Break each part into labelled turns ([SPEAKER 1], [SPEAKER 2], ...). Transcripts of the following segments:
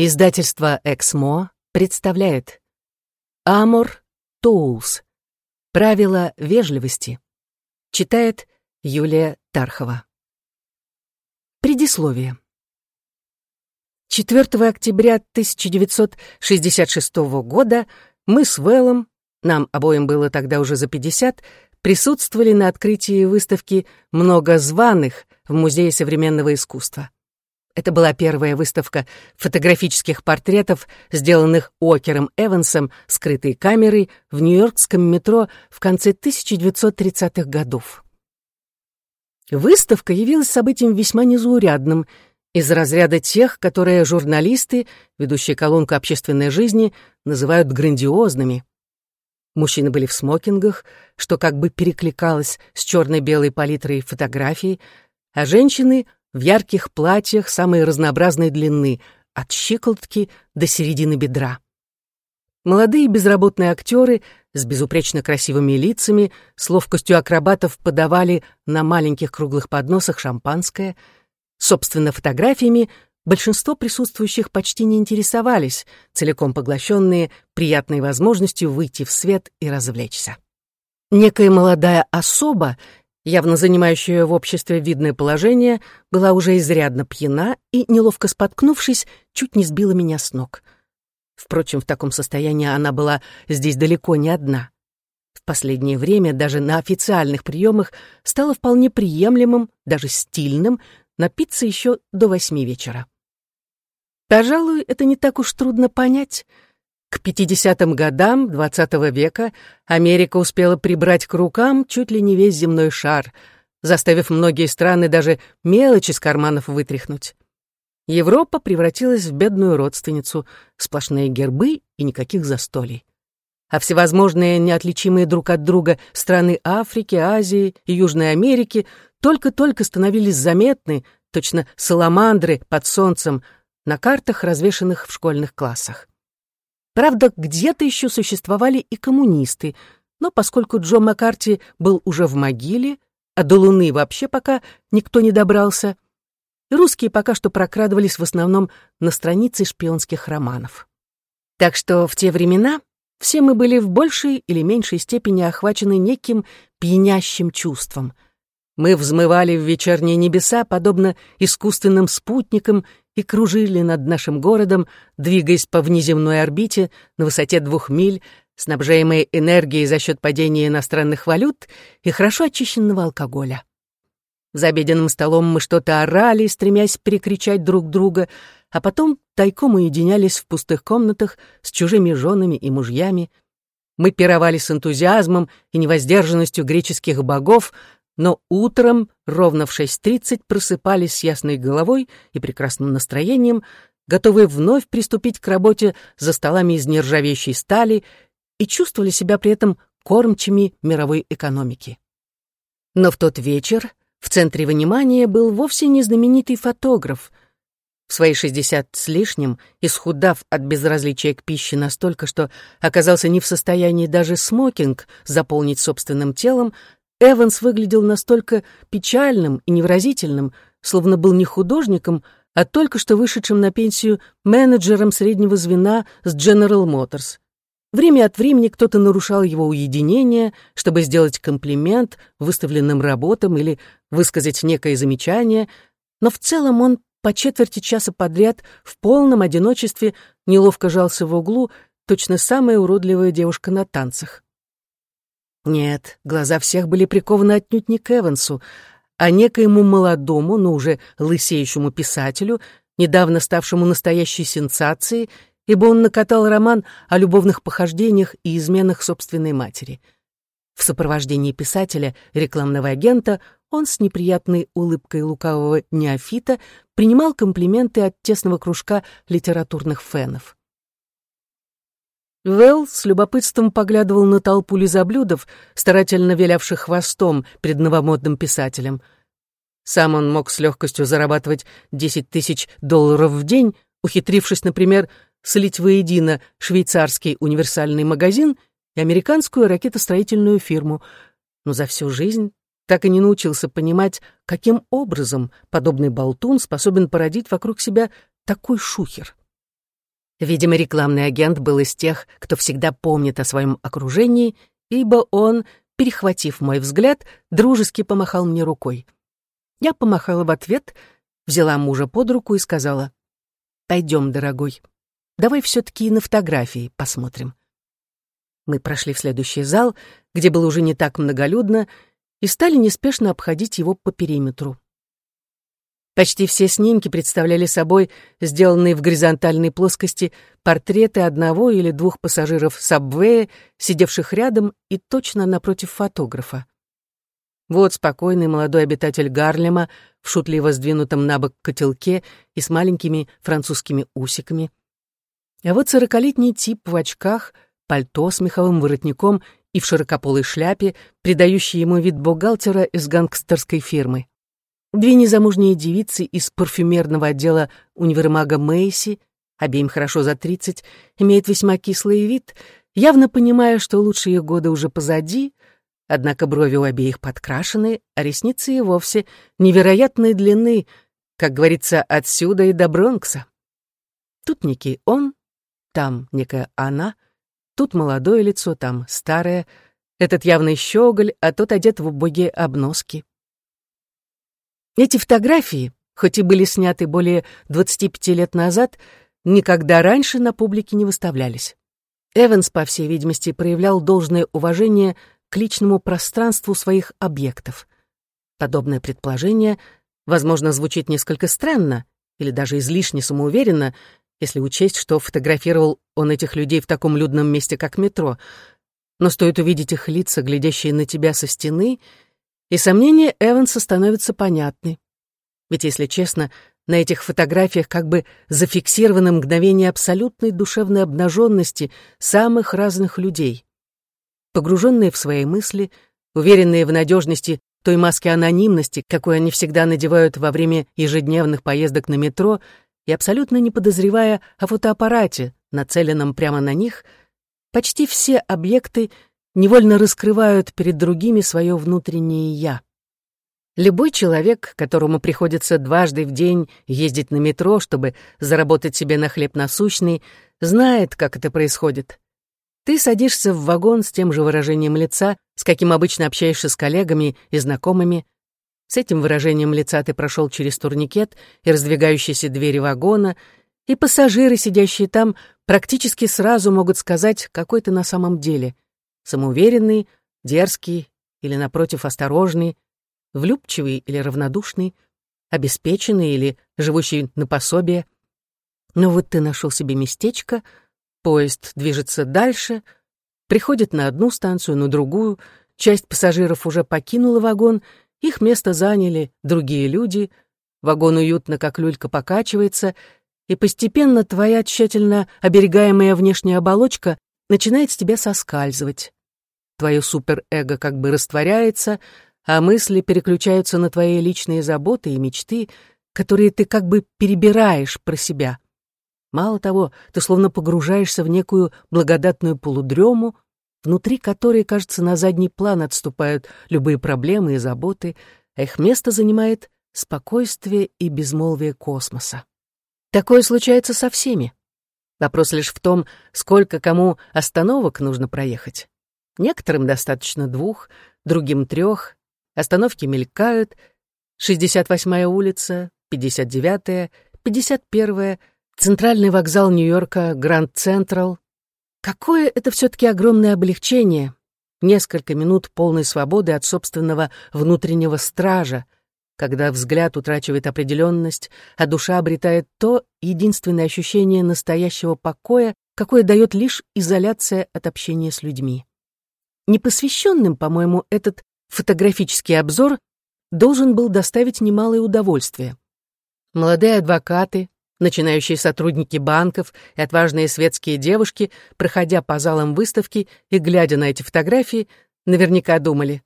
[SPEAKER 1] Издательство «Эксмо» представляет «Амор Тоулс. Правила вежливости». Читает Юлия Тархова. Предисловие. 4 октября 1966 года мы с Вэллом, нам обоим было тогда уже за 50, присутствовали на открытии выставки «Много званых» в Музее современного искусства. Это была первая выставка фотографических портретов, сделанных Окером Эвансом скрытой камерой в нью-йоркском метро в конце 1930-х годов. Выставка явилась событием весьма незаурядным, из разряда тех, которые журналисты, ведущие колонку общественной жизни, называют грандиозными. Мужчины были в смокингах, что как бы перекликалось с черно-белой палитрой фотографий, а женщины — в ярких платьях самой разнообразной длины, от щиколотки до середины бедра. Молодые безработные актеры с безупречно красивыми лицами, с ловкостью акробатов подавали на маленьких круглых подносах шампанское. Собственно, фотографиями большинство присутствующих почти не интересовались, целиком поглощенные приятной возможностью выйти в свет и развлечься. Некая молодая особа явно занимающая в обществе видное положение, была уже изрядно пьяна и, неловко споткнувшись, чуть не сбила меня с ног. Впрочем, в таком состоянии она была здесь далеко не одна. В последнее время даже на официальных приемах стало вполне приемлемым, даже стильным, напиться еще до восьми вечера. Пожалуй, это не так уж трудно понять — к 50-м годам XX века Америка успела прибрать к рукам чуть ли не весь земной шар, заставив многие страны даже мелочи из карманов вытряхнуть. Европа превратилась в бедную родственницу, сплошные гербы и никаких застолий. А всевозможные неотличимые друг от друга страны Африки, Азии и Южной Америки только-только становились заметны, точно саламандры под солнцем, на картах, развешанных в школьных классах. Правда, где-то еще существовали и коммунисты, но поскольку Джо Маккарти был уже в могиле, а до Луны вообще пока никто не добрался, русские пока что прокрадывались в основном на странице шпионских романов. Так что в те времена все мы были в большей или меньшей степени охвачены неким пьянящим чувством. Мы взмывали в вечерние небеса, подобно искусственным спутникам, и кружили над нашим городом, двигаясь по внеземной орбите на высоте двух миль, снабжаемые энергией за счет падения иностранных валют и хорошо очищенного алкоголя. За обеденным столом мы что-то орали, стремясь перекричать друг друга, а потом тайком уединялись в пустых комнатах с чужими женами и мужьями. Мы пировали с энтузиазмом и невоздержанностью греческих богов, но утром ровно в 6.30 просыпались с ясной головой и прекрасным настроением, готовые вновь приступить к работе за столами из нержавеющей стали и чувствовали себя при этом кормчими мировой экономики. Но в тот вечер в центре внимания был вовсе не знаменитый фотограф. В свои 60 с лишним, исхудав от безразличия к пище настолько, что оказался не в состоянии даже смокинг заполнить собственным телом, Эванс выглядел настолько печальным и невразительным, словно был не художником, а только что вышедшим на пенсию менеджером среднего звена с General Motors. Время от времени кто-то нарушал его уединение, чтобы сделать комплимент выставленным работам или высказать некое замечание, но в целом он по четверти часа подряд в полном одиночестве неловко жался в углу, точно самая уродливая девушка на танцах. Нет, глаза всех были прикованы отнюдь не к Эвансу, а некоему молодому, но уже лысеющему писателю, недавно ставшему настоящей сенсацией, ибо он накатал роман о любовных похождениях и изменах собственной матери. В сопровождении писателя, рекламного агента, он с неприятной улыбкой лукавого неофита принимал комплименты от тесного кружка литературных фенов. Вэл с любопытством поглядывал на толпу лизоблюдов, старательно вилявших хвостом перед новомодным писателем. Сам он мог с легкостью зарабатывать 10 тысяч долларов в день, ухитрившись, например, слить воедино швейцарский универсальный магазин и американскую ракетостроительную фирму, но за всю жизнь так и не научился понимать, каким образом подобный болтун способен породить вокруг себя такой шухер. Видимо, рекламный агент был из тех, кто всегда помнит о своем окружении, ибо он, перехватив мой взгляд, дружески помахал мне рукой. Я помахала в ответ, взяла мужа под руку и сказала, «Пойдем, дорогой, давай все-таки на фотографии посмотрим». Мы прошли в следующий зал, где было уже не так многолюдно, и стали неспешно обходить его по периметру. Почти все снимки представляли собой сделанные в горизонтальной плоскости портреты одного или двух пассажиров сабвея, сидевших рядом и точно напротив фотографа. Вот спокойный молодой обитатель Гарлема в шутливо сдвинутом на бок котелке и с маленькими французскими усиками. А вот сорокалетний тип в очках — пальто с меховым воротником и в широкополой шляпе, придающий ему вид бухгалтера из гангстерской фирмы. Две незамужние девицы из парфюмерного отдела универмага Мэйси, обеим хорошо за тридцать, имеют весьма кислый вид, явно понимая, что лучшие годы уже позади, однако брови у обеих подкрашены, а ресницы и вовсе невероятной длины, как говорится, отсюда и до Бронкса. Тут некий он, там некая она — Тут молодое лицо, там старое. Этот явный щеголь, а тот одет в убогие обноски. Эти фотографии, хоть и были сняты более 25 лет назад, никогда раньше на публике не выставлялись. Эванс, по всей видимости, проявлял должное уважение к личному пространству своих объектов. Подобное предположение, возможно, звучит несколько странно или даже излишне самоуверенно, если учесть, что фотографировал он этих людей в таком людном месте, как метро. Но стоит увидеть их лица, глядящие на тебя со стены, и сомнения Эванса становятся понятны. Ведь, если честно, на этих фотографиях как бы зафиксировано мгновение абсолютной душевной обнаженности самых разных людей. Погруженные в свои мысли, уверенные в надежности той маски анонимности, какой они всегда надевают во время ежедневных поездок на метро — и абсолютно не подозревая о фотоаппарате, нацеленном прямо на них, почти все объекты невольно раскрывают перед другими свое внутреннее «я». Любой человек, которому приходится дважды в день ездить на метро, чтобы заработать себе на хлеб насущный, знает, как это происходит. Ты садишься в вагон с тем же выражением лица, с каким обычно общаешься с коллегами и знакомыми, с этим выражением лица ты прошел через турникет и раздвигающиеся двери вагона, и пассажиры, сидящие там, практически сразу могут сказать, какой ты на самом деле. Самоуверенный, дерзкий или, напротив, осторожный, влюбчивый или равнодушный, обеспеченный или живущий на пособие. Но вот ты нашел себе местечко, поезд движется дальше, приходит на одну станцию, на другую, часть пассажиров уже покинула вагон — их место заняли другие люди, вагон уютно, как люлька, покачивается, и постепенно твоя тщательно оберегаемая внешняя оболочка начинает с тебя соскальзывать. Твое суперэго как бы растворяется, а мысли переключаются на твои личные заботы и мечты, которые ты как бы перебираешь про себя. Мало того, ты словно погружаешься в некую благодатную полудрему, внутри которой, кажется, на задний план отступают любые проблемы и заботы, а их место занимает спокойствие и безмолвие космоса. Такое случается со всеми. Вопрос лишь в том, сколько кому остановок нужно проехать. Некоторым достаточно двух, другим трех. Остановки мелькают. 68-я улица, 59-я, 51-я, центральный вокзал Нью-Йорка, Гранд Централ, Какое это все-таки огромное облегчение. Несколько минут полной свободы от собственного внутреннего стража, когда взгляд утрачивает определенность, а душа обретает то единственное ощущение настоящего покоя, какое дает лишь изоляция от общения с людьми. Непосвященным, по-моему, этот фотографический обзор должен был доставить немалое удовольствие. Молодые адвокаты, Начинающие сотрудники банков и отважные светские девушки, проходя по залам выставки и глядя на эти фотографии, наверняка думали,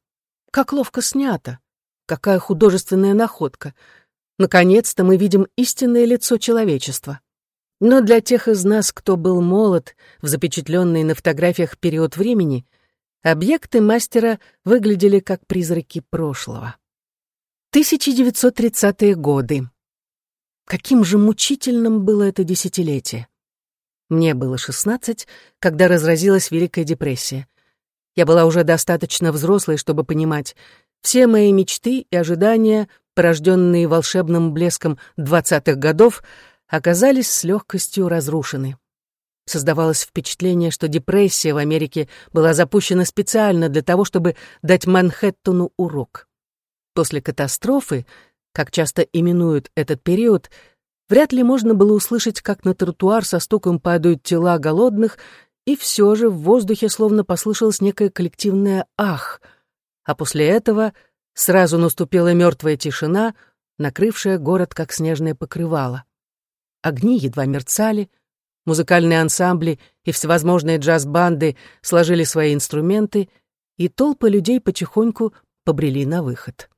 [SPEAKER 1] как ловко снято, какая художественная находка. Наконец-то мы видим истинное лицо человечества. Но для тех из нас, кто был молод в запечатленный на фотографиях период времени, объекты мастера выглядели как призраки прошлого. 1930-е годы. Каким же мучительным было это десятилетие. Мне было шестнадцать, когда разразилась Великая депрессия. Я была уже достаточно взрослой, чтобы понимать, все мои мечты и ожидания, порожденные волшебным блеском двадцатых годов, оказались с легкостью разрушены. Создавалось впечатление, что депрессия в Америке была запущена специально для того, чтобы дать Манхэттену урок. После катастрофы, как часто именуют этот период, вряд ли можно было услышать, как на тротуар со стуком падают тела голодных, и все же в воздухе словно послышалось некое коллективное «ах», а после этого сразу наступила мертвая тишина, накрывшая город как снежное покрывало. Огни едва мерцали, музыкальные ансамбли и всевозможные джаз-банды сложили свои инструменты, и толпы людей потихоньку побрели на выход.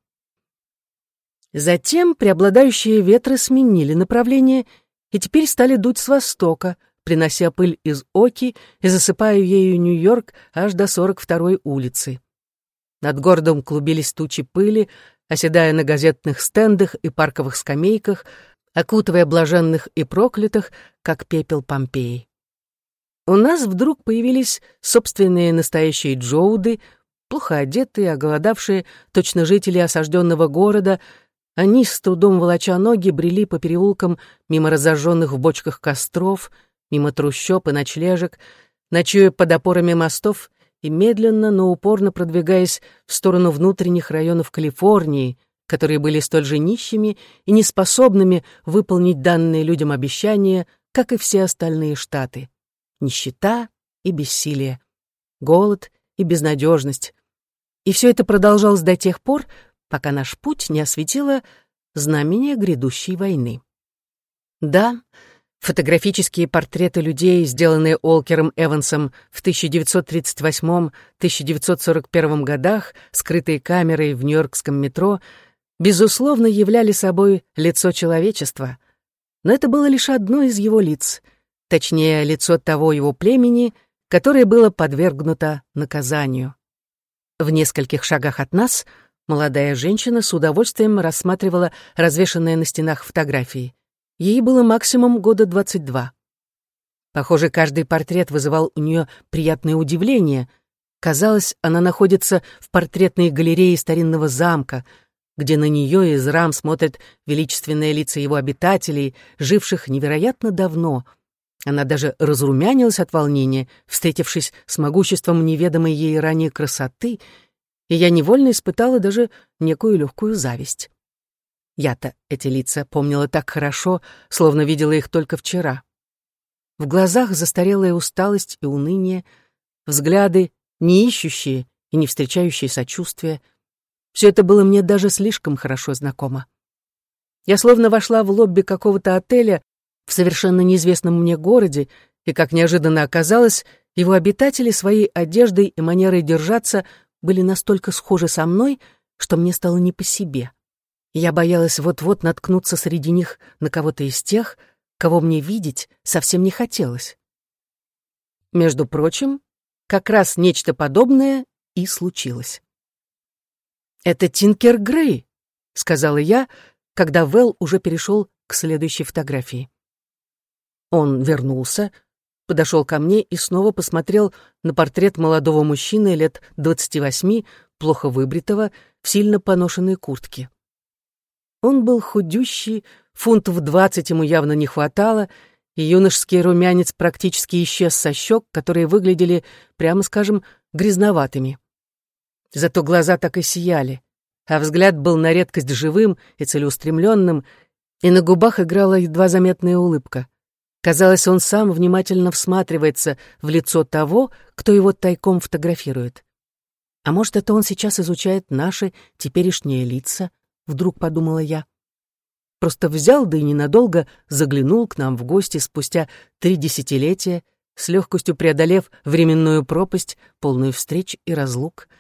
[SPEAKER 1] Затем преобладающие ветры сменили направление и теперь стали дуть с востока, принося пыль из Оки и засыпая ею Нью-Йорк аж до 42-й улицы. Над городом клубились тучи пыли, оседая на газетных стендах и парковых скамейках, окутывая блаженных и проклятых, как пепел Помпеи. У нас вдруг появились собственные настоящие джоуды, плохо одетые, оголодавшие, точно жители осажденного города, они, с трудом волоча ноги, брели по переулкам мимо разожженных в бочках костров, мимо трущоб и ночлежек, ночуя под опорами мостов и медленно, но упорно продвигаясь в сторону внутренних районов Калифорнии, которые были столь же нищими и неспособными выполнить данные людям обещания, как и все остальные штаты. Нищета и бессилие, голод и безнадежность. И все это продолжалось до тех пор, пока наш путь не осветило знамение грядущей войны. Да, фотографические портреты людей, сделанные Олкером Эвансом в 1938-1941 годах, скрытые камерой в Нью-Йоркском метро, безусловно, являли собой лицо человечества. Но это было лишь одно из его лиц, точнее, лицо того его племени, которое было подвергнуто наказанию. В нескольких шагах от нас молодая женщина с удовольствием рассматривала развешанные на стенах фотографии. Ей было максимум года 22. Похоже, каждый портрет вызывал у нее приятное удивление. Казалось, она находится в портретной галерее старинного замка — где на нее из рам смотрят величественные лица его обитателей, живших невероятно давно. Она даже разрумянилась от волнения, встретившись с могуществом неведомой ей ранее красоты, и я невольно испытала даже некую легкую зависть. Я-то эти лица помнила так хорошо, словно видела их только вчера. В глазах застарелая усталость и уныние, взгляды, не ищущие и не встречающие сочувствия — все это было мне даже слишком хорошо знакомо. Я словно вошла в лобби какого-то отеля в совершенно неизвестном мне городе, и, как неожиданно оказалось, его обитатели своей одеждой и манерой держаться были настолько схожи со мной, что мне стало не по себе. Я боялась вот-вот наткнуться среди них на кого-то из тех, кого мне видеть совсем не хотелось. Между прочим, как раз нечто подобное и случилось. «Это Тинкер Грей», — сказала я, когда Вэл уже перешел к следующей фотографии. Он вернулся, подошел ко мне и снова посмотрел на портрет молодого мужчины лет двадцати восьми, плохо выбритого, в сильно поношенной куртке. Он был худющий, фунтов двадцать ему явно не хватало, и юношеский румянец практически исчез со щек, которые выглядели, прямо скажем, грязноватыми. Зато глаза так и сияли, а взгляд был на редкость живым и целеустремленным, и на губах играла едва заметная улыбка. Казалось, он сам внимательно всматривается в лицо того, кто его тайком фотографирует. А может, это он сейчас изучает наши теперешние лица, вдруг подумала я. Просто взял, да и ненадолго заглянул к нам в гости спустя три десятилетия, с легкостью преодолев временную пропасть, полную встреч и разлук —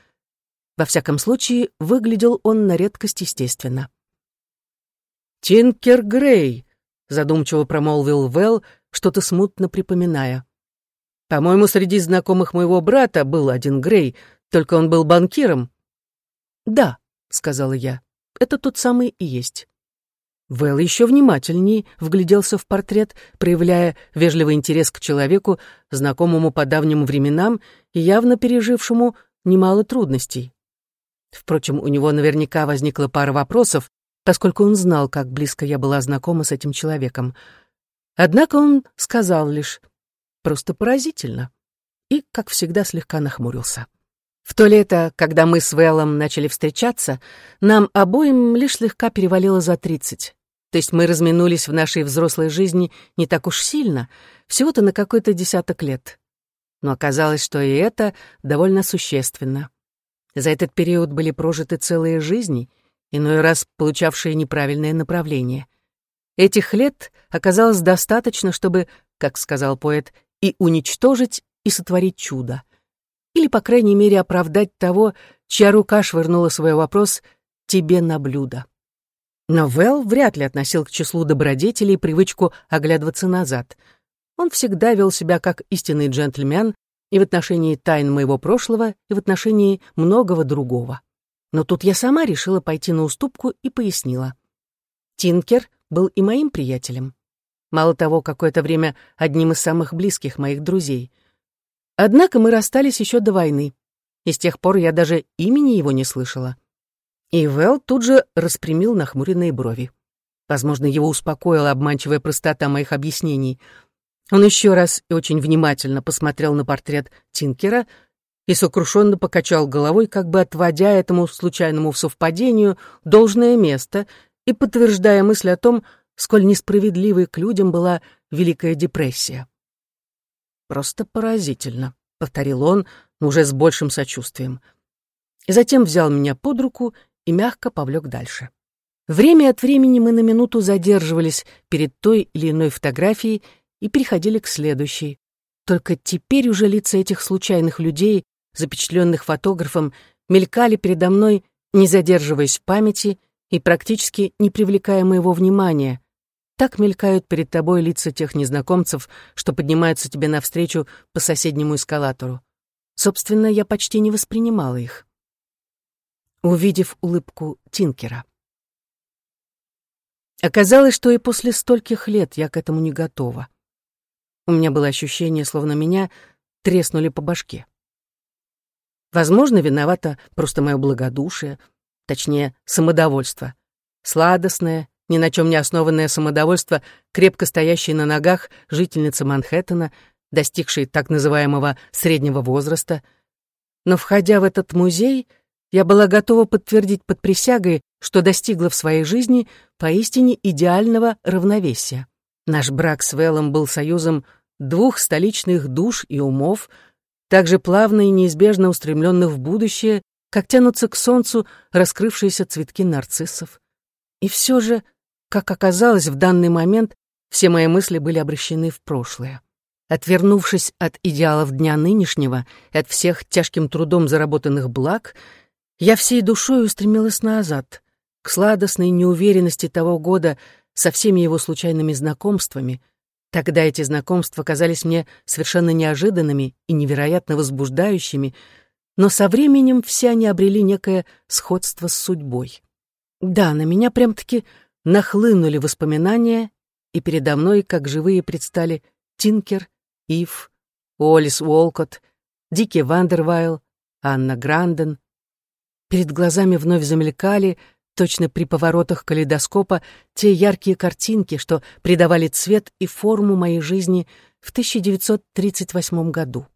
[SPEAKER 1] во всяком случае, выглядел он на редкость естественно. «Тинкер Грей», — задумчиво промолвил Вэл, что-то смутно припоминая. «По-моему, среди знакомых моего брата был один Грей, только он был банкиром». «Да», — сказала я, — «это тот самый и есть». Вэл еще внимательней вгляделся в портрет, проявляя вежливый интерес к человеку, знакомому по давним временам и явно пережившему немало трудностей. Впрочем, у него наверняка возникла пара вопросов, поскольку он знал, как близко я была знакома с этим человеком. Однако он сказал лишь «просто поразительно» и, как всегда, слегка нахмурился. В то лето, когда мы с Вэллом начали встречаться, нам обоим лишь слегка перевалило за тридцать. То есть мы разминулись в нашей взрослой жизни не так уж сильно, всего-то на какой-то десяток лет. Но оказалось, что и это довольно существенно. За этот период были прожиты целые жизни, иной раз получавшие неправильное направление. Этих лет оказалось достаточно, чтобы, как сказал поэт, и уничтожить, и сотворить чудо — или, по крайней мере, оправдать того, чья рука швырнула свой вопрос тебе на блюдо. Но Вэл вряд ли относил к числу добродетелей привычку оглядываться назад. Он всегда вел себя как истинный джентльмен и в отношении тайн моего прошлого, и в отношении многого другого. Но тут я сама решила пойти на уступку и пояснила. Тинкер был и моим приятелем. Мало того, какое-то время одним из самых близких моих друзей — Однако мы расстались еще до войны, и с тех пор я даже имени его не слышала. И Вэл тут же распрямил нахмуренные брови. Возможно, его успокоила обманчивая простота моих объяснений. Он еще раз и очень внимательно посмотрел на портрет Тинкера и сокрушенно покачал головой, как бы отводя этому случайному совпадению должное место и подтверждая мысль о том, сколь несправедливой к людям была Великая депрессия. «Просто поразительно», — повторил он, но уже с большим сочувствием. И затем взял меня под руку и мягко повлек дальше. Время от времени мы на минуту задерживались перед той или иной фотографией и переходили к следующей. Только теперь уже лица этих случайных людей, запечатленных фотографом, мелькали передо мной, не задерживаясь в памяти и практически не привлекая моего внимания, так мелькают перед тобой лица тех незнакомцев, что поднимаются тебе навстречу по соседнему эскалатору. Собственно, я почти не воспринимала их. Увидев улыбку Тинкера. Оказалось, что и после стольких лет я к этому не готова. У меня было ощущение, словно меня треснули по башке. Возможно, виновато просто мое благодушие, точнее, самодовольство. Сладостное, ни на чем не основанное самодовольство, крепко стоящей на ногах жительница Манхэттена, достигшей так называемого среднего возраста. Но, входя в этот музей, я была готова подтвердить под присягой, что достигла в своей жизни поистине идеального равновесия. Наш брак с Вэллом был союзом двух столичных душ и умов, также плавно и неизбежно устремленных в будущее, как тянутся к солнцу раскрывшиеся цветки нарциссов. И все же как оказалось, в данный момент все мои мысли были обращены в прошлое. Отвернувшись от идеалов дня нынешнего и от всех тяжким трудом заработанных благ, я всей душой устремилась назад, к сладостной неуверенности того года со всеми его случайными знакомствами. Тогда эти знакомства казались мне совершенно неожиданными и невероятно возбуждающими, но со временем все они обрели некое сходство с судьбой. Да, на меня прям-таки нахлынули воспоминания, и передо мной, как живые, предстали Тинкер, Ив, Уоллес Уолкотт, Дики Вандервайл, Анна Гранден. Перед глазами вновь замелькали, точно при поворотах калейдоскопа, те яркие картинки, что придавали цвет и форму моей жизни в 1938 году.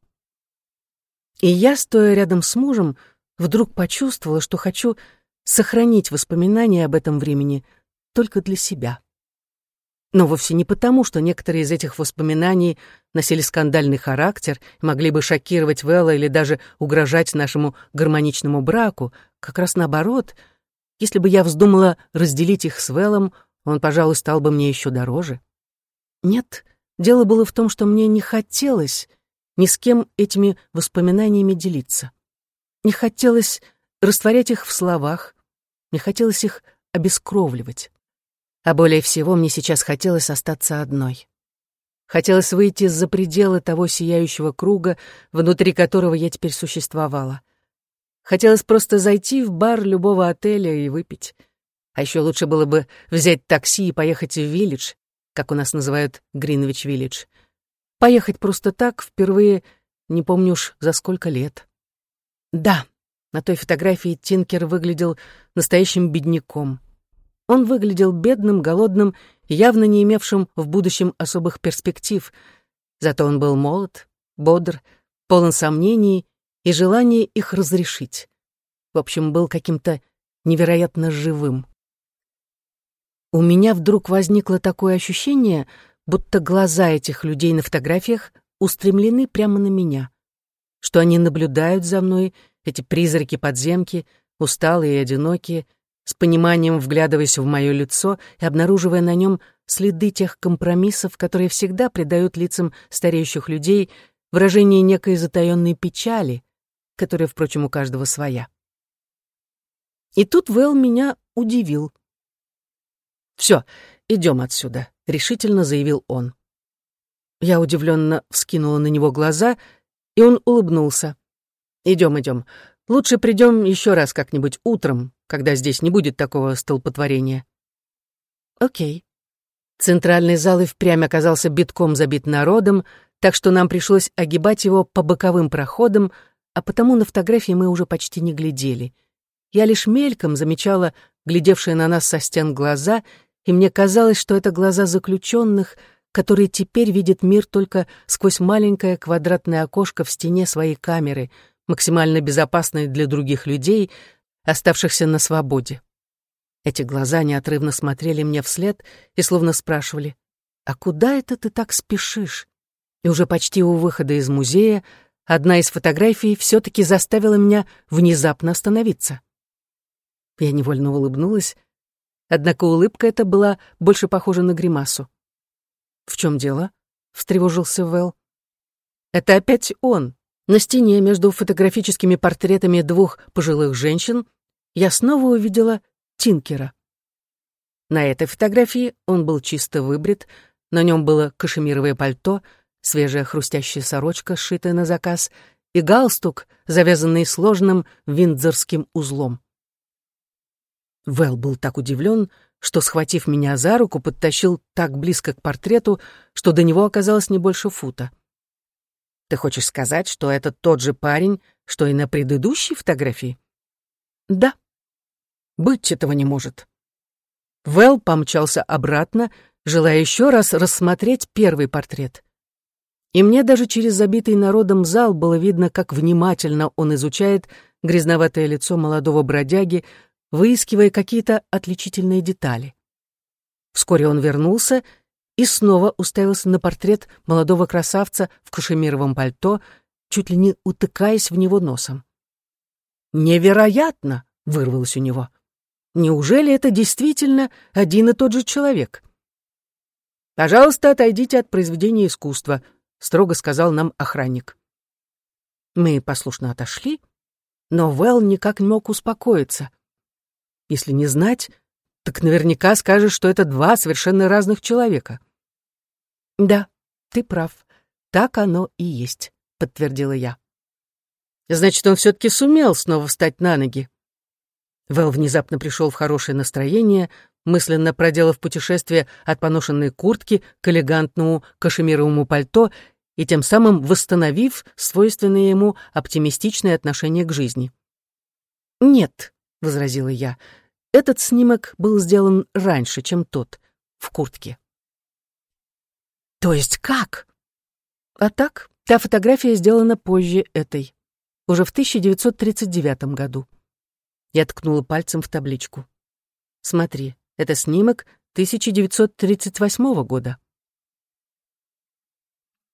[SPEAKER 1] И я, стоя рядом с мужем, вдруг почувствовала, что хочу сохранить воспоминания об этом времени — только для себя. Но вовсе не потому, что некоторые из этих воспоминаний носили скандальный характер, могли бы шокировать Вэлла или даже угрожать нашему гармоничному браку. Как раз наоборот, если бы я вздумала разделить их с Вэллом, он, пожалуй, стал бы мне еще дороже. Нет, дело было в том, что мне не хотелось ни с кем этими воспоминаниями делиться. Не хотелось растворять их в словах, не хотелось их обескровливать. А более всего мне сейчас хотелось остаться одной. Хотелось выйти за пределы того сияющего круга, внутри которого я теперь существовала. Хотелось просто зайти в бар любого отеля и выпить. А еще лучше было бы взять такси и поехать в Виллидж, как у нас называют Гринвич-Виллидж. Поехать просто так, впервые, не помню уж за сколько лет. Да, на той фотографии Тинкер выглядел настоящим бедняком. Он выглядел бедным, голодным явно не имевшим в будущем особых перспектив. Зато он был молод, бодр, полон сомнений и желания их разрешить. В общем, был каким-то невероятно живым. У меня вдруг возникло такое ощущение, будто глаза этих людей на фотографиях устремлены прямо на меня, что они наблюдают за мной, эти призраки-подземки, усталые и одинокие, с пониманием вглядываясь в мое лицо и обнаруживая на нем следы тех компромиссов, которые всегда придают лицам стареющих людей выражение некой затаённой печали, которая, впрочем, у каждого своя. И тут Вэл меня удивил. «Все, идем отсюда», — решительно заявил он. Я удивленно вскинула на него глаза, и он улыбнулся. «Идем, идем. Лучше придем еще раз как-нибудь утром, когда здесь не будет такого столпотворения». «Окей». Центральный зал и впрямь оказался битком забит народом, так что нам пришлось огибать его по боковым проходам, а потому на фотографии мы уже почти не глядели. Я лишь мельком замечала глядевшие на нас со стен глаза и мне казалось, что это глаза заключенных, которые теперь видят мир только сквозь маленькое квадратное окошко в стене своей камеры, максимально безопасной для других людей, оставшихся на свободе. Эти глаза неотрывно смотрели мне вслед и словно спрашивали, «А куда это ты так спешишь?» И уже почти у выхода из музея одна из фотографий все-таки заставила меня внезапно остановиться. Я невольно улыбнулась, Однако улыбка эта была больше похожа на гримасу. «В чем дело?» — встревожился Вэл. «Это опять он. На стене между фотографическими портретами двух пожилых женщин я снова увидела Тинкера. На этой фотографии он был чисто выбрит, на нем было кашемировое пальто, свежая хрустящая сорочка, сшитая на заказ, и галстук, завязанный сложным виндзорским узлом. Вэл был так удивлен, что, схватив меня за руку, подтащил так близко к портрету, что до него оказалось не больше фута. «Ты хочешь сказать, что это тот же парень, что и на предыдущей фотографии?» «Да». «Быть этого не может». Вэл помчался обратно, желая еще раз рассмотреть первый портрет. И мне даже через забитый народом зал было видно, как внимательно он изучает грязноватое лицо молодого бродяги, выискивая какие-то отличительные детали. Вскоре он вернулся и снова уставился на портрет молодого красавца в кашемировом пальто, чуть ли не утыкаясь в него носом. «Невероятно!» — вырвалось у него. «Неужели это действительно один и тот же человек?» «Пожалуйста, отойдите от произведения искусства», — строго сказал нам охранник. Мы послушно отошли, но Вэл никак не мог успокоиться. Если не знать, так наверняка скажешь, что это два совершенно разных человека. Да, ты прав. Так оно и есть, подтвердила я. Значит, он все-таки сумел снова встать на ноги. Вэл внезапно пришел в хорошее настроение, мысленно проделав путешествие от поношенной куртки к элегантному кашемировому пальто и тем самым восстановив свойственное ему оптимистичное отношение к жизни. «Нет», — возразила я, этот снимок был сделан раньше, чем тот, в куртке. То есть как? А так, та фотография сделана позже этой, уже в 1939 году. Я ткнула пальцем в табличку. Смотри, это снимок 1938 года.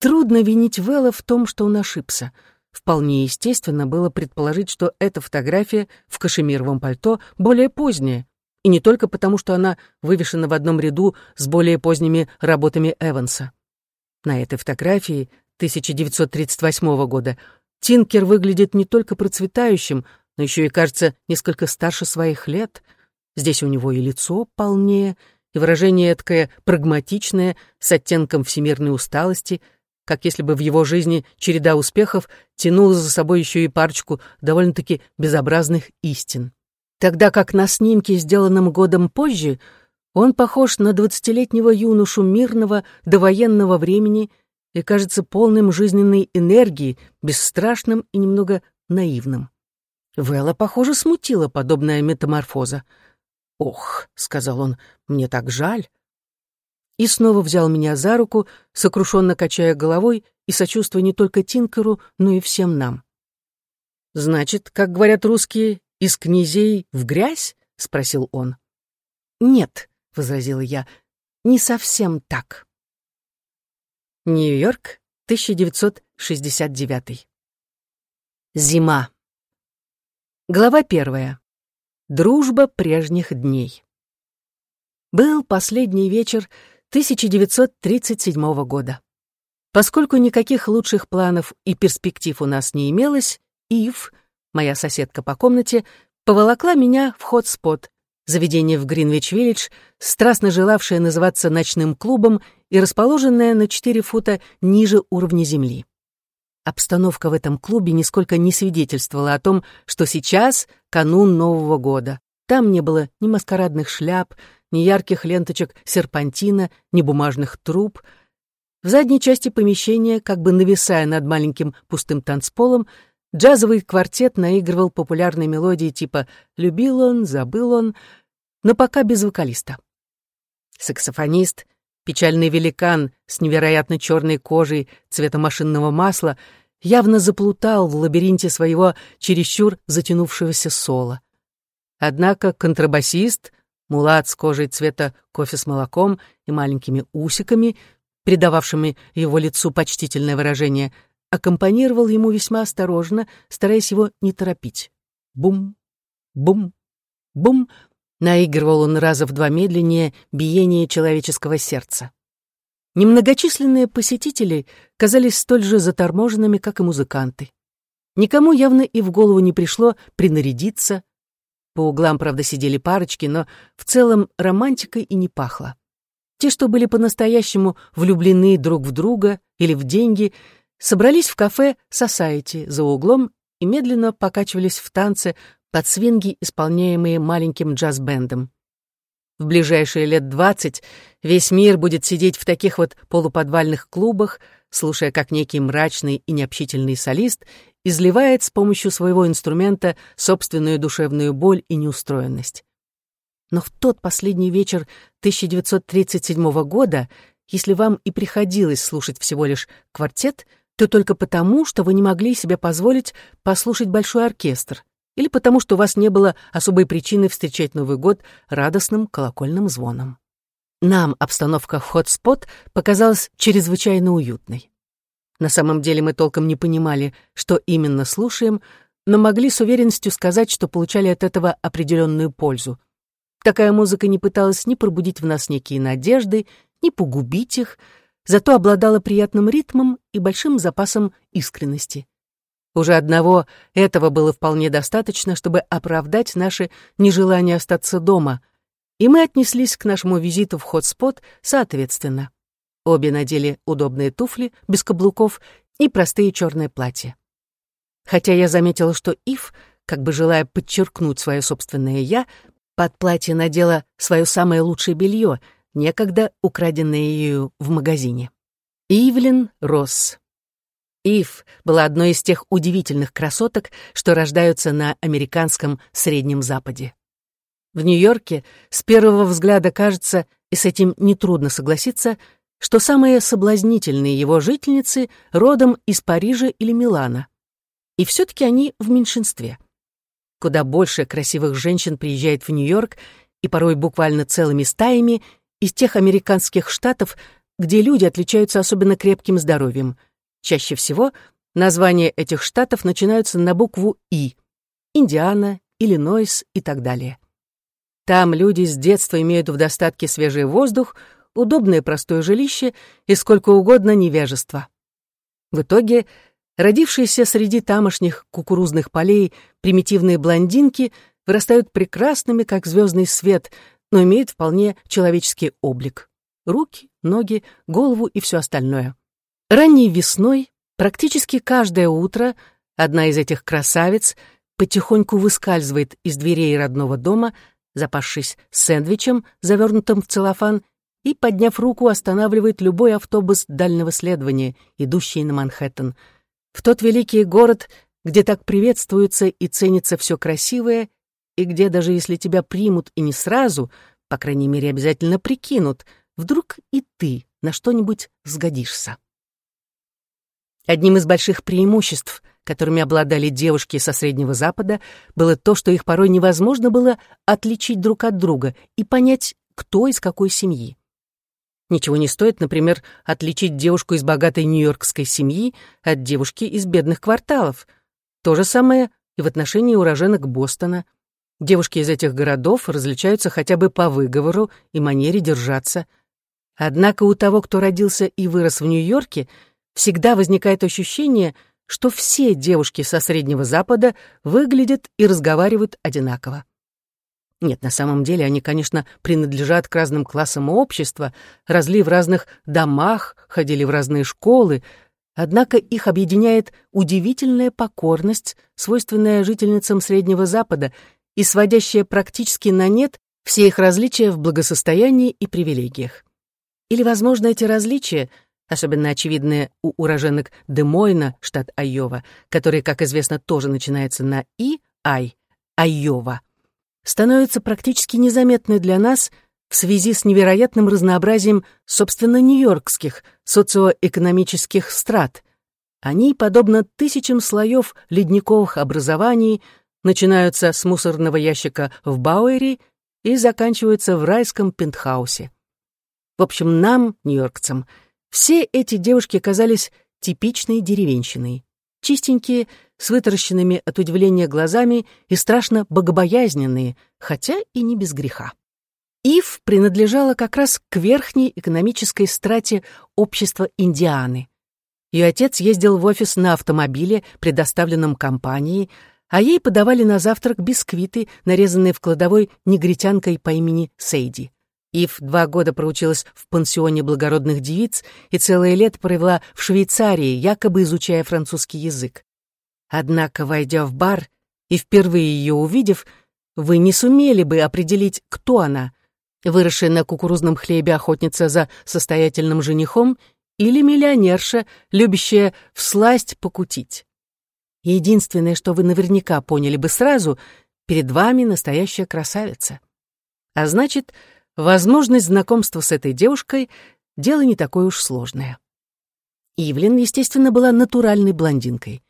[SPEAKER 1] Трудно винить Вэлла в том, что он ошибся — Вполне естественно было предположить, что эта фотография в кашемировом пальто более поздняя, и не только потому, что она вывешена в одном ряду с более поздними работами Эванса. На этой фотографии 1938 года Тинкер выглядит не только процветающим, но еще и кажется несколько старше своих лет. Здесь у него и лицо полнее, и выражение эткое прагматичное, с оттенком всемирной усталости — как если бы в его жизни череда успехов тянула за собой еще и парочку довольно-таки безобразных истин. тогда как на снимке, сделанном годом позже, он похож на двадцатилетнего юношу мирного довоенного времени и кажется полным жизненной энергии, бесстрашным и немного наивным. Вэлла, похоже, смутила подобная метаморфоза. «Ох», — сказал он, — «мне так жаль». И снова взял меня за руку, сокрушенно качая головой и сочувствуя не только Тинкеру, но и всем нам. «Значит, как говорят русские, из князей в грязь?» — спросил он. «Нет», — возразила я, — «не совсем так». Нью-Йорк, 1969. Зима. Глава первая. Дружба прежних дней. Был последний вечер 1937 года. Поскольку никаких лучших планов и перспектив у нас не имелось, Ив, моя соседка по комнате, поволокла меня в хот-спот, заведение в Гринвич-Виллидж, страстно желавшее называться ночным клубом и расположенное на 4 фута ниже уровня земли. Обстановка в этом клубе нисколько не свидетельствовала о том, что сейчас канун Нового года. Там не было ни маскарадных шляп, ни ярких ленточек серпантина, ни бумажных труб. В задней части помещения, как бы нависая над маленьким пустым танцполом, Джазовый квартет наигрывал популярные мелодии типа «Любил он», «Забыл он», но пока без вокалиста. Саксофонист, печальный великан с невероятно черной кожей цвета машинного масла, явно заплутал в лабиринте своего чересчур затянувшегося соло. Однако контрабасист, мулат с кожей цвета кофе с молоком и маленькими усиками, придававшими его лицу почтительное выражение, аккомпанировал ему весьма осторожно, стараясь его не торопить. Бум, бум, бум, наигрывал он раза в два медленнее биение человеческого сердца. Немногочисленные посетители казались столь же заторможенными, как и музыканты. Никому явно и в голову не пришло принарядиться. По углам, правда, сидели парочки, но в целом романтикой и не пахло. Те, что были по-настоящему влюблены друг в друга или в деньги, собрались в кафе «Сосайти» за углом и медленно покачивались в танце под свинги, исполняемые маленьким джаз-бендом. В ближайшие лет двадцать весь мир будет сидеть в таких вот полуподвальных клубах, слушая, как некий мрачный и необщительный солист изливает с помощью своего инструмента собственную душевную боль и неустроенность. Но в тот последний вечер 1937 года, если вам и приходилось слушать всего лишь квартет — то только потому, что вы не могли себе позволить послушать большой оркестр, или потому, что у вас не было особой причины встречать Новый год радостным колокольным звоном. Нам обстановка в хот-спот показалась чрезвычайно уютной. На самом деле мы толком не понимали, что именно слушаем, но могли с уверенностью сказать, что получали от этого определенную пользу. Такая музыка не пыталась ни пробудить в нас некие надежды, ни погубить их, зато обладала приятным ритмом и большим запасом искренности. Уже одного этого было вполне достаточно, чтобы оправдать наше нежелание остаться дома, и мы отнеслись к нашему визиту в хот-спот соответственно. Обе надели удобные туфли, без каблуков и простые черные платья. Хотя я заметила, что Ив, как бы желая подчеркнуть свое собственное «я», под платье надела свое самое лучшее белье — некогда украденная ею в магазине. Ивлин Росс. Ив была одной из тех удивительных красоток, что рождаются на американском Среднем Западе. В Нью-Йорке с первого взгляда кажется, и с этим нетрудно согласиться, что самые соблазнительные его жительницы родом из Парижа или Милана. И все-таки они в меньшинстве. Куда больше красивых женщин приезжает в Нью-Йорк, и порой буквально целыми стаями, из тех американских штатов, где люди отличаются особенно крепким здоровьем. Чаще всего названия этих штатов начинаются на букву «И» — Индиана, Иллинойс и так далее. Там люди с детства имеют в достатке свежий воздух, удобное простое жилище и сколько угодно невежества. В итоге родившиеся среди тамошних кукурузных полей примитивные блондинки вырастают прекрасными, как звездный свет, но имеют вполне человеческий облик. Руки, ноги, голову и все остальное. Ранней весной, практически каждое утро, одна из этих красавиц, потихоньку выскальзывает из дверей родного дома, запасшись сэндвичем, завернутым в целлофан, и, подняв руку, останавливает любой автобус дальнего следования, идущий на Манхэттен. В тот великий город, где так приветствуется и ценится все красивое, и где даже если тебя примут и не сразу, по крайней мере, обязательно прикинут, вдруг и ты на что-нибудь сгодишься. Одним из больших преимуществ, которыми обладали девушки со Среднего Запада, было то, что их порой невозможно было отличить друг от друга и понять, кто из какой семьи. Ничего не стоит, например, отличить девушку из богатой нью-йоркской семьи от девушки из бедных кварталов. То же самое и в отношении уроженок Бостона. Девушки из этих городов различаются хотя бы по выговору и манере держаться. Однако у того, кто родился и вырос в Нью-Йорке, всегда возникает ощущение, что все девушки со Среднего Запада выглядят и разговаривают одинаково. Нет, на самом деле они, конечно, принадлежат к разным классам общества, росли в разных домах, ходили в разные школы, однако их объединяет удивительная покорность, свойственная жительницам Среднего Запада и сводящая практически на нет все их различия в благосостоянии и привилегиях. Или, возможно, эти различия — особенно очевидные у уроженок Демойна, штат Айова, который, как известно, тоже начинается на «и», «ай», Айова, становятся практически незаметны для нас в связи с невероятным разнообразием, собственно, нью-йоркских социоэкономических страт. Они, подобно тысячам слоев ледниковых образований, начинаются с мусорного ящика в Бауэре и заканчиваются в райском пентхаусе. В общем, нам, нью-йоркцам, все эти девушки казались типичной деревенщиной. Чистенькие, с вытаращенными от удивления глазами и страшно богобоязненные, хотя и не без греха. Ив принадлежала как раз к верхней экономической страте общества Индианы. Ее отец ездил в офис на автомобиле, предоставленном компанией, а ей подавали на завтрак бисквиты, нарезанные в кладовой негритянкой по имени Сейди. Ив два года проучилась в пансионе благородных девиц и целое лето провела в Швейцарии, якобы изучая французский язык. Однако, войдя в бар и впервые ее увидев, вы не сумели бы определить, кто она, выросшая на кукурузном хлебе охотница за состоятельным женихом или миллионерша, любящая всласть покутить. Единственное, что вы наверняка поняли бы сразу, перед вами настоящая красавица. А значит, Возможность знакомства с этой девушкой — дело не такое уж сложное. Ивлин, естественно, была натуральной блондинкой.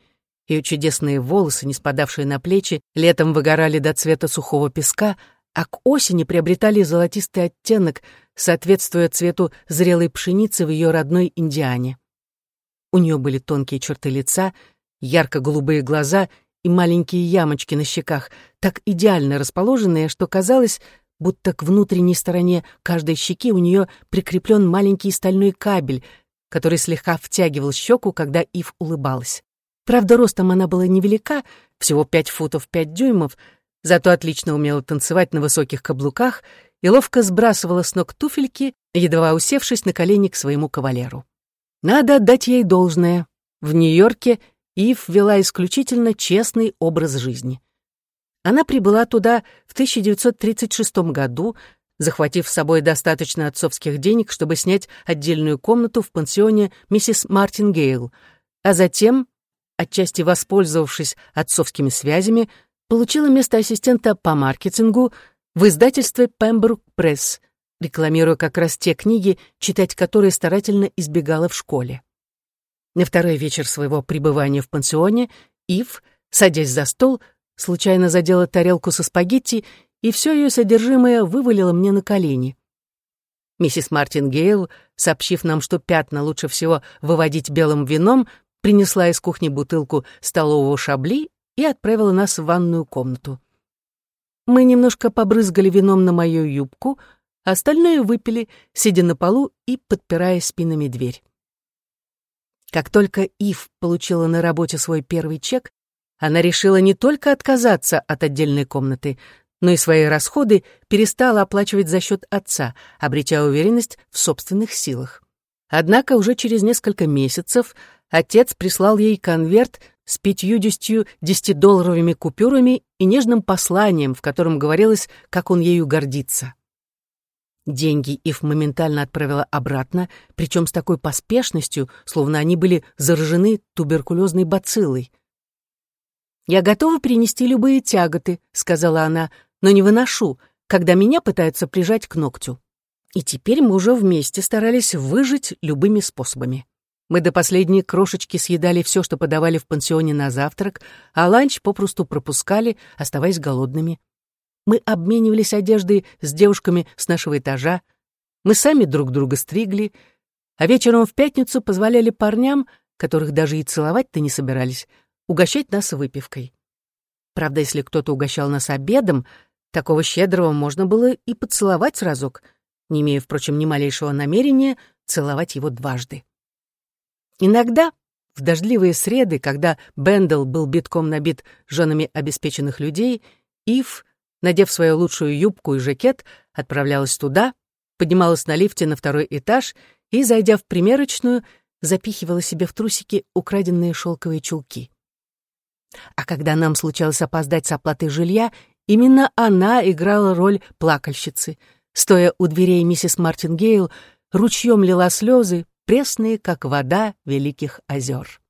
[SPEAKER 1] Ее чудесные волосы, не спадавшие на плечи, летом выгорали до цвета сухого песка, а к осени приобретали золотистый оттенок, соответствуя цвету зрелой пшеницы в ее родной Индиане. У нее были тонкие черты лица, ярко-голубые глаза и маленькие ямочки на щеках, так идеально расположенные, что казалось, будто к внутренней стороне каждой щеки у нее прикреплен маленький стальной кабель, который слегка втягивал щеку, когда Ив улыбалась. Правда, ростом она была невелика, всего пять футов пять дюймов, зато отлично умела танцевать на высоких каблуках и ловко сбрасывала с ног туфельки, едва усевшись на колени к своему кавалеру. Надо отдать ей должное. В Нью-Йорке Ив вела исключительно честный образ жизни. Она прибыла туда в 1936 году, захватив с собой достаточно отцовских денег, чтобы снять отдельную комнату в пансионе миссис Мартин Гейл, а затем, отчасти воспользовавшись отцовскими связями, получила место ассистента по маркетингу в издательстве Pembroke Press, рекламируя как раз те книги, читать которые старательно избегала в школе. На второй вечер своего пребывания в пансионе Ив, садясь за стол, случайно задела тарелку со спагетти, и все ее содержимое вывалило мне на колени. Миссис Мартин Гейл, сообщив нам, что пятна лучше всего выводить белым вином, принесла из кухни бутылку столового шабли и отправила нас в ванную комнату. Мы немножко побрызгали вином на мою юбку, остальное выпили, сидя на полу и подпирая спинами дверь. Как только Ив получила на работе свой первый чек, она решила не только отказаться от отдельной комнаты, но и свои расходы перестала оплачивать за счет отца, обретя уверенность в собственных силах. Однако уже через несколько месяцев отец прислал ей конверт с пятьюдесятью десятидолларовыми купюрами и нежным посланием, в котором говорилось, как он ею гордится. Деньги Ив моментально отправила обратно, причем с такой поспешностью, словно они были заражены туберкулезной бациллой. «Я готова принести любые тяготы», — сказала она, «но не выношу, когда меня пытаются прижать к ногтю». И теперь мы уже вместе старались выжить любыми способами. Мы до последней крошечки съедали все, что подавали в пансионе на завтрак, а ланч попросту пропускали, оставаясь голодными. Мы обменивались одеждой с девушками с нашего этажа, мы сами друг друга стригли, а вечером в пятницу позволяли парням, которых даже и целовать-то не собирались, угощать нас выпивкой. Правда, если кто-то угощал нас обедом, такого щедрого можно было и поцеловать разок, не имея, впрочем, ни малейшего намерения целовать его дважды. Иногда, в дождливые среды, когда Бендел был битком набит женами обеспеченных людей, Ив надев свою лучшую юбку и жакет, отправлялась туда, поднималась на лифте на второй этаж и, зайдя в примерочную, запихивала себе в трусики украденные шелковые чулки. А когда нам случалось опоздать с оплатой жилья, именно она играла роль плакальщицы. Стоя у дверей миссис Мартин Гейл, ручьем лила слезы, пресные, как вода великих озер.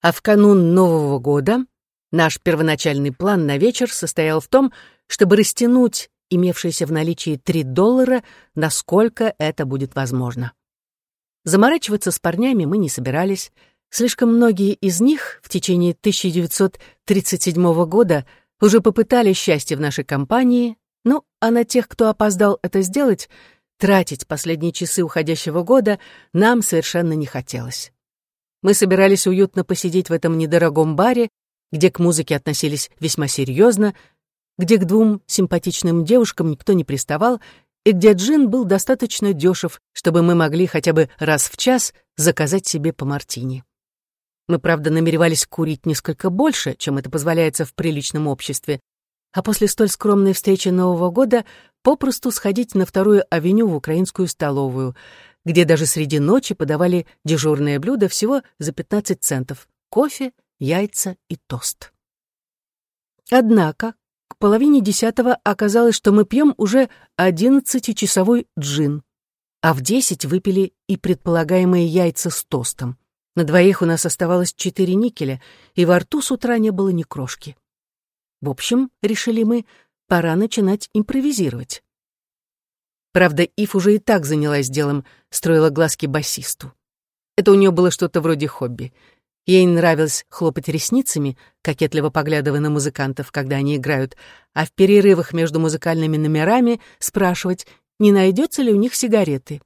[SPEAKER 1] А в канун Нового года наш первоначальный план на вечер состоял в том, чтобы растянуть имевшиеся в наличии 3 доллара, насколько это будет возможно. Заморачиваться с парнями мы не собирались. Слишком многие из них в течение 1937 года уже попытали счастье в нашей компании, ну, а на тех, кто опоздал это сделать, тратить последние часы уходящего года нам совершенно не хотелось. Мы собирались уютно посидеть в этом недорогом баре, где к музыке относились весьма серьезно, где к двум симпатичным девушкам никто не приставал, и где джин был достаточно дешев, чтобы мы могли хотя бы раз в час заказать себе по мартини. Мы, правда, намеревались курить несколько больше, чем это позволяется в приличном обществе, а после столь скромной встречи Нового года попросту сходить на вторую авеню в украинскую столовую, где даже среди ночи подавали дежурное блюдо всего за 15 центов — кофе, яйца и тост. Однако, к половине десятого оказалось, что мы пьем уже одиннадцатичасовой джин, а в десять выпили и предполагаемые яйца с тостом. На двоих у нас оставалось четыре никеля, и во рту с утра не было ни крошки. В общем, решили мы, пора начинать импровизировать. Правда, Ив уже и так занялась делом, строила глазки басисту. Это у нее было что-то вроде хобби — Ей нравилось хлопать ресницами, кокетливо поглядывая на музыкантов, когда они играют, а в перерывах между музыкальными номерами спрашивать, не найдется ли у них сигареты.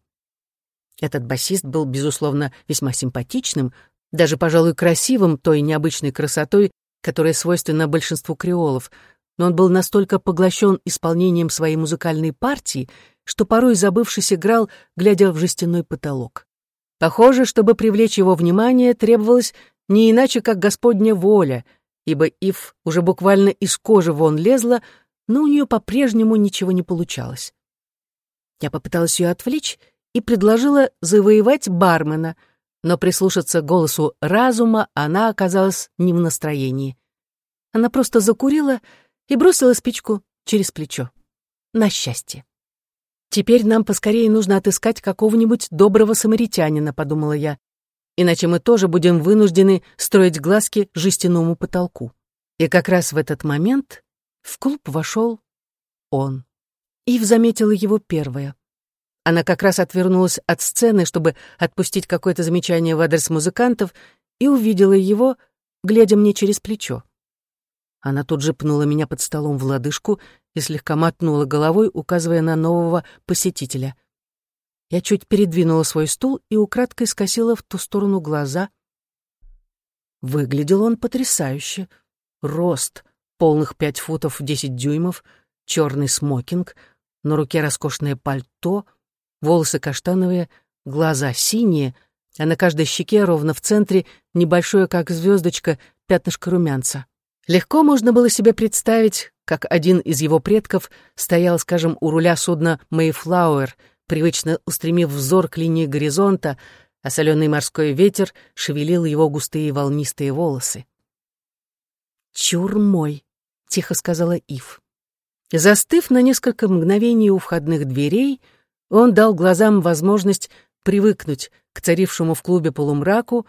[SPEAKER 1] Этот басист был, безусловно, весьма симпатичным, даже, пожалуй, красивым той необычной красотой, которая свойственна большинству креолов, но он был настолько поглощен исполнением своей музыкальной партии, что порой забывшись играл, глядя в жестяной потолок. Похоже, чтобы привлечь его внимание, требовалось не иначе, как Господня воля, ибо Ив уже буквально из кожи вон лезла, но у нее по-прежнему ничего не получалось. Я попыталась ее отвлечь и предложила завоевать бармена, но прислушаться к голосу разума она оказалась не в настроении. Она просто закурила и бросила спичку через плечо. На счастье. «Теперь нам поскорее нужно отыскать какого-нибудь доброго самаритянина», — подумала я. «Иначе мы тоже будем вынуждены строить глазки жестяному потолку». И как раз в этот момент в клуб вошел он. Ив заметила его первая. Она как раз отвернулась от сцены, чтобы отпустить какое-то замечание в адрес музыкантов, и увидела его, глядя мне через плечо. Она тут же пнула меня под столом в лодыжку и слегка мотнула головой, указывая на нового посетителя. Я чуть передвинула свой стул и украдкой скосила в ту сторону глаза. Выглядел он потрясающе. Рост, полных пять футов десять дюймов, черный смокинг, на руке роскошное пальто, волосы каштановые, глаза синие, а на каждой щеке ровно в центре небольшое, как звездочка, пятнышко румянца. Легко можно было себе представить, как один из его предков стоял, скажем, у руля судна «Мэйфлауэр», привычно устремив взор к линии горизонта, а соленый морской ветер шевелил его густые волнистые волосы. «Чур мой», — тихо сказала Ив. Застыв на несколько мгновений у входных дверей, он дал глазам возможность привыкнуть к царившему в клубе полумраку,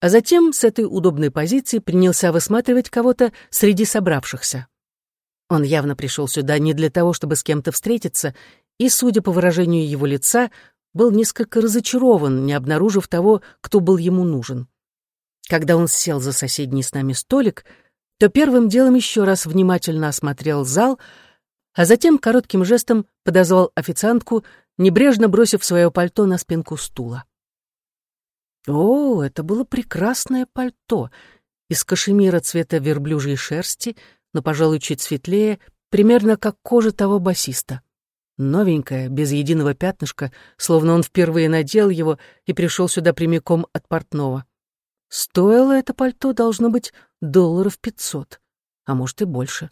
[SPEAKER 1] а затем с этой удобной позиции принялся высматривать кого-то среди собравшихся. Он явно пришел сюда не для того, чтобы с кем-то встретиться, и, судя по выражению его лица, был несколько разочарован, не обнаружив того, кто был ему нужен. Когда он сел за соседний с нами столик, то первым делом еще раз внимательно осмотрел зал, а затем коротким жестом подозвал официантку, небрежно бросив свое пальто на спинку стула. О, это было прекрасное пальто из кашемира цвета верблюжьей шерсти, но, пожалуй, чуть светлее, примерно как кожа того басиста. Новенькое, без единого пятнышка, словно он впервые надел его и пришел сюда прямиком от портного. Стоило это пальто, должно быть, долларов пятьсот, а может и больше.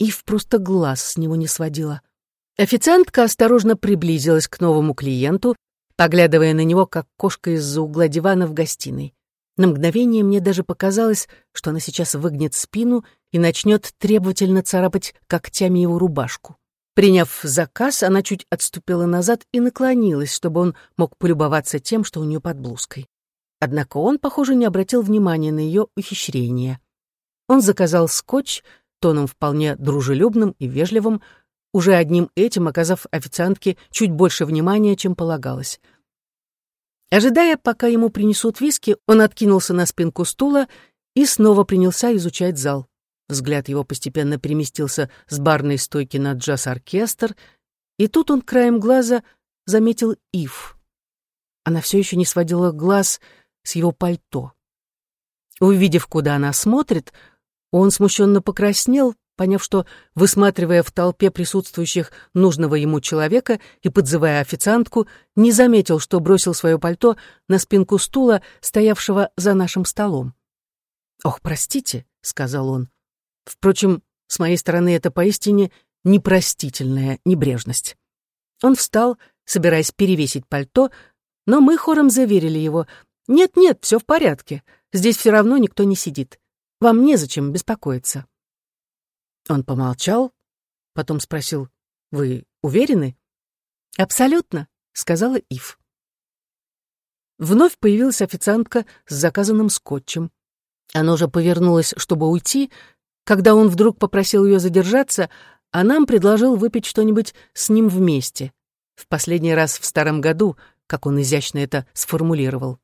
[SPEAKER 1] Ив просто глаз с него не сводила. Официантка осторожно приблизилась к новому клиенту, поглядывая на него, как кошка из-за угла дивана в гостиной. На мгновение мне даже показалось, что она сейчас выгнет спину и начнет требовательно царапать когтями его рубашку. Приняв заказ, она чуть отступила назад и наклонилась, чтобы он мог полюбоваться тем, что у нее под блузкой. Однако он, похоже, не обратил внимания на ее ухищрение. Он заказал скотч, тоном вполне дружелюбным и вежливым, уже одним этим оказав официантке чуть больше внимания, чем полагалось. Ожидая, пока ему принесут виски, он откинулся на спинку стула и снова принялся изучать зал. Взгляд его постепенно переместился с барной стойки на джаз-оркестр, и тут он краем глаза заметил Ив. Она все еще не сводила глаз с его пальто. Увидев, куда она смотрит, он смущенно покраснел, поняв, что, высматривая в толпе присутствующих нужного ему человека и подзывая официантку, не заметил, что бросил свое пальто на спинку стула, стоявшего за нашим столом. «Ох, простите», — сказал он. «Впрочем, с моей стороны это поистине непростительная небрежность». Он встал, собираясь перевесить пальто, но мы хором заверили его. «Нет-нет, все в порядке. Здесь все равно никто не сидит. Вам незачем беспокоиться». Он помолчал, потом спросил, «Вы уверены?» «Абсолютно», — сказала Ив. Вновь появилась официантка с заказанным скотчем. Она уже повернулась, чтобы уйти, когда он вдруг попросил ее задержаться, а нам предложил выпить что-нибудь с ним вместе. В последний раз в старом году, как он изящно это сформулировал.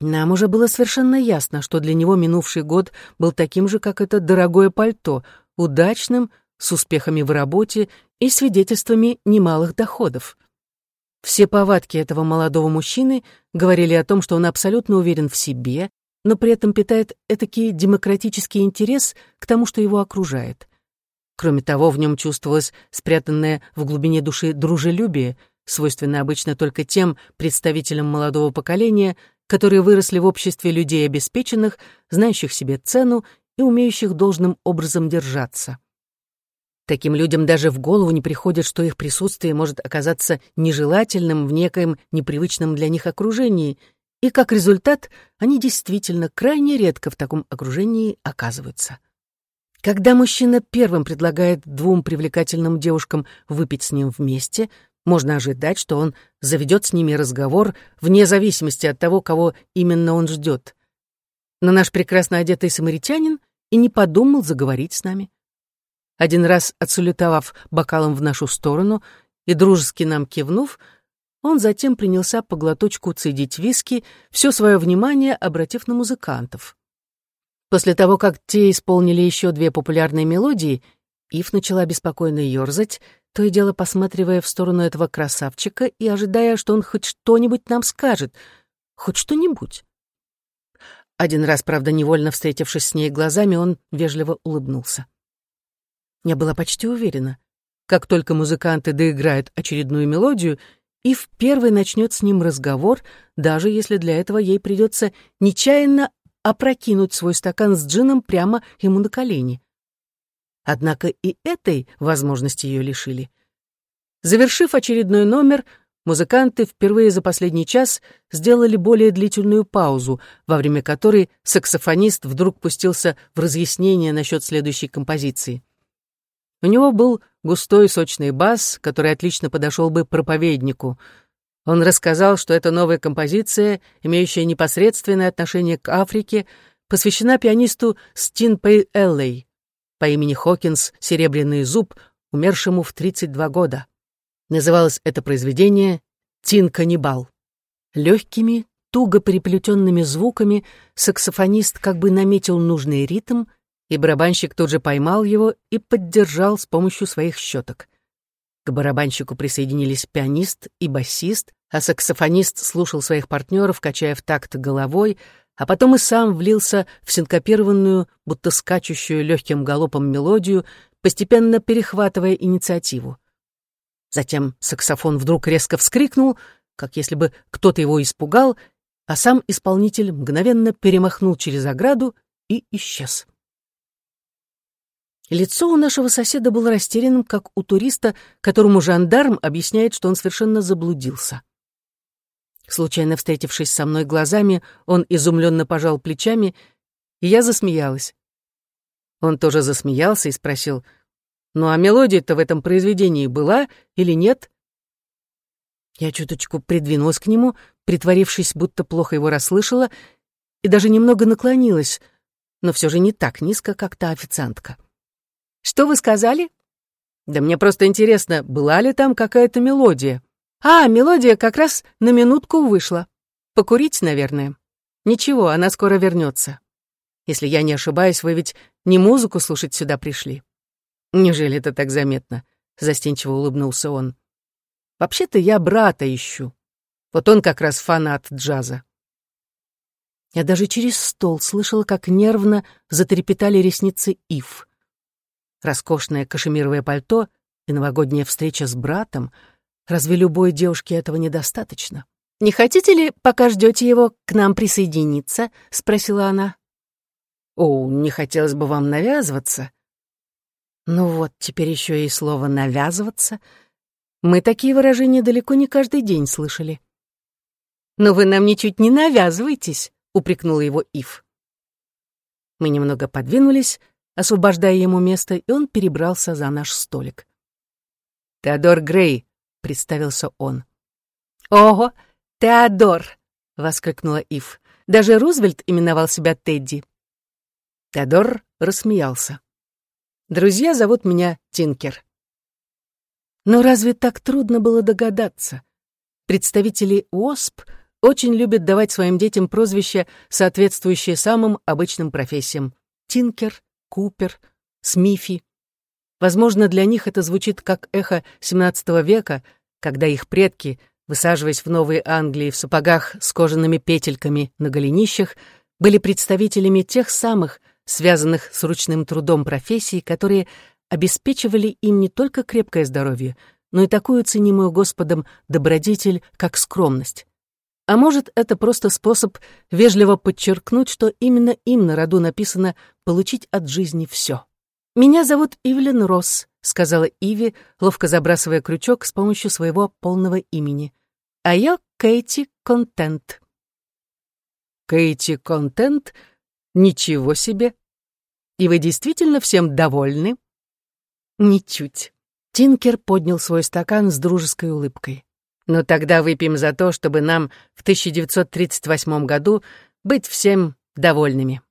[SPEAKER 1] Нам уже было совершенно ясно, что для него минувший год был таким же, как это дорогое пальто, удачным, с успехами в работе и свидетельствами немалых доходов. Все повадки этого молодого мужчины говорили о том, что он абсолютно уверен в себе, но при этом питает этакий демократический интерес к тому, что его окружает. Кроме того, в нем чувствовалось спрятанное в глубине души дружелюбие, свойственное обычно только тем представителям молодого поколения, которые выросли в обществе людей обеспеченных, знающих себе цену и умеющих должным образом держаться. Таким людям даже в голову не приходит, что их присутствие может оказаться нежелательным в некоем непривычном для них окружении, и как результат они действительно крайне редко в таком окружении оказываются. Когда мужчина первым предлагает двум привлекательным девушкам выпить с ним вместе — можно ожидать, что он заведет с ними разговор вне зависимости от того, кого именно он ждет. Но наш прекрасно одетый самаритянин и не подумал заговорить с нами. Один раз отсалютовав бокалом в нашу сторону и дружески нам кивнув, он затем принялся по глоточку цедить виски, все свое внимание обратив на музыкантов. После того, как те исполнили еще две популярные мелодии, Ив начала беспокойно ерзать, то и дело посматривая в сторону этого красавчика и ожидая, что он хоть что-нибудь нам скажет, хоть что-нибудь. Один раз, правда, невольно встретившись с ней глазами, он вежливо улыбнулся. Я была почти уверена, как только музыканты доиграют очередную мелодию, и в первый начнет с ним разговор, даже если для этого ей придется нечаянно опрокинуть свой стакан с джином прямо ему на колени. Однако и этой возможности ее лишили. Завершив очередной номер, музыканты впервые за последний час сделали более длительную паузу, во время которой саксофонист вдруг пустился в разъяснение насчет следующей композиции. У него был густой сочный бас, который отлично подошел бы проповеднику. Он рассказал, что эта новая композиция, имеющая непосредственное отношение к Африке, посвящена пианисту Стин Пэй Эллей по имени Хокинс «Серебряный зуб», умершему в 32 года. Называлось это произведение «Тин-каннибал». Легкими, туго переплетенными звуками саксофонист как бы наметил нужный ритм, и барабанщик тут же поймал его и поддержал с помощью своих щеток. К барабанщику присоединились пианист и басист, а саксофонист слушал своих партнеров, качая в такт головой, а потом и сам влился в синкопированную, будто скачущую легким галопом мелодию, постепенно перехватывая инициативу. Затем саксофон вдруг резко вскрикнул, как если бы кто-то его испугал, а сам исполнитель мгновенно перемахнул через ограду и исчез. Лицо у нашего соседа было растерянным, как у туриста, которому жандарм объясняет, что он совершенно заблудился. Случайно встретившись со мной глазами, он изумленно пожал плечами, и я засмеялась. Он тоже засмеялся и спросил, «Ну а мелодия-то в этом произведении была или нет?» Я чуточку придвинулась к нему, притворившись, будто плохо его расслышала, и даже немного наклонилась, но все же не так низко, как та официантка. «Что вы сказали?» «Да мне просто интересно, была ли там какая-то мелодия?» А, мелодия как раз на минутку вышла. Покурить, наверное. Ничего, она скоро вернется. Если я не ошибаюсь, вы ведь не музыку слушать сюда пришли. Неужели это так заметно? Застенчиво улыбнулся он. Вообще-то я брата ищу. Вот он как раз фанат джаза. Я даже через стол слышала, как нервно затрепетали ресницы Ив. Роскошное кашемировое пальто и новогодняя встреча с братом — Разве любой девушке этого недостаточно? «Не хотите ли, пока ждете его, к нам присоединиться?» — спросила она. «О, не хотелось бы вам навязываться». Ну вот, теперь еще и слово «навязываться». Мы такие выражения далеко не каждый день слышали. «Но вы нам ничуть не навязываетесь», — упрекнула его Ив. Мы немного подвинулись, освобождая ему место, и он перебрался за наш столик. «Теодор Грей», — представился он. «Ого, Теодор!» — воскликнула Ив. «Даже Рузвельт именовал себя Тедди». Теодор рассмеялся. «Друзья зовут меня Тинкер». Но разве так трудно было догадаться? Представители ОСП очень любят давать своим детям прозвища, соответствующие самым обычным профессиям. Тинкер, Купер, Смифи. Возможно, для них это звучит как эхо XVII века, когда их предки, высаживаясь в Новой Англии в сапогах с кожаными петельками на голенищах, были представителями тех самых, связанных с ручным трудом профессий, которые обеспечивали им не только крепкое здоровье, но и такую ценимую Господом добродетель, как скромность. А может, это просто способ вежливо подчеркнуть, что именно им на роду написано «получить от жизни все». «Меня зовут Ивлин Росс», — сказала Иви, ловко забрасывая крючок с помощью своего полного имени. «А я Кейти Контент». «Кейти Контент? Ничего себе! И вы действительно всем довольны?» «Ничуть». Тинкер поднял свой стакан с дружеской улыбкой. «Ну тогда выпьем за то, чтобы нам в 1938 году быть всем довольными».